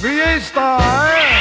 Vista. É?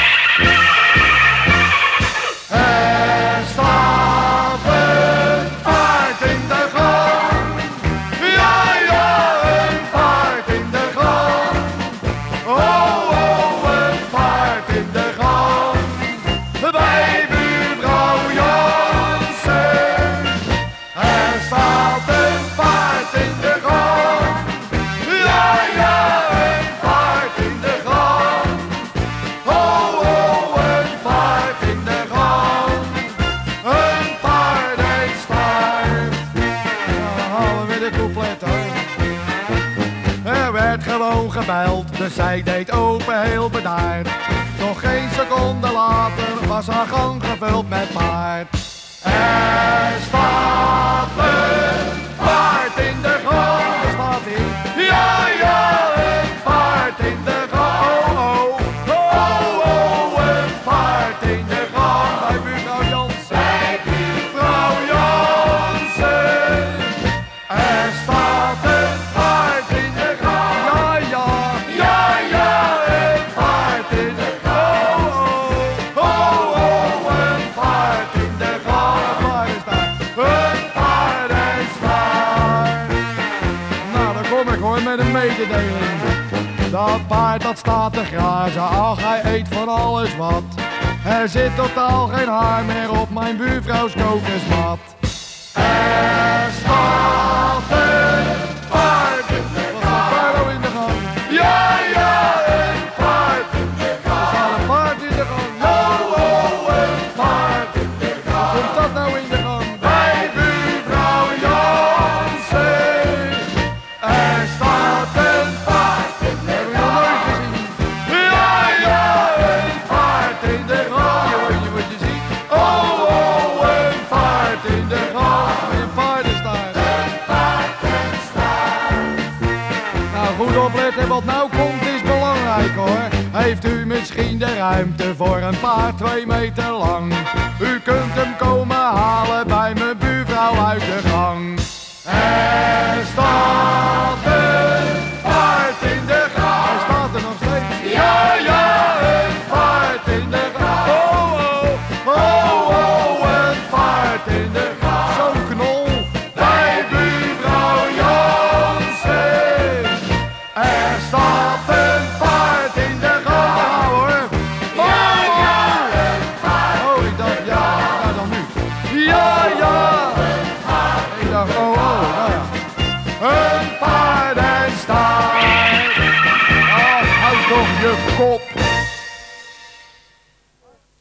Er werd gewoon gebeld, dus zij deed open heel bedaard. Nog geen seconde later was haar gang gevuld met paard. Dat paard dat staat te grazen, ach hij eet van alles wat. Er zit totaal geen haar meer op mijn buurvrouw's kokersmat. Er. wat nou komt is belangrijk hoor. Heeft u misschien de ruimte voor een paar twee meter lang? U kunt hem komen halen your scope.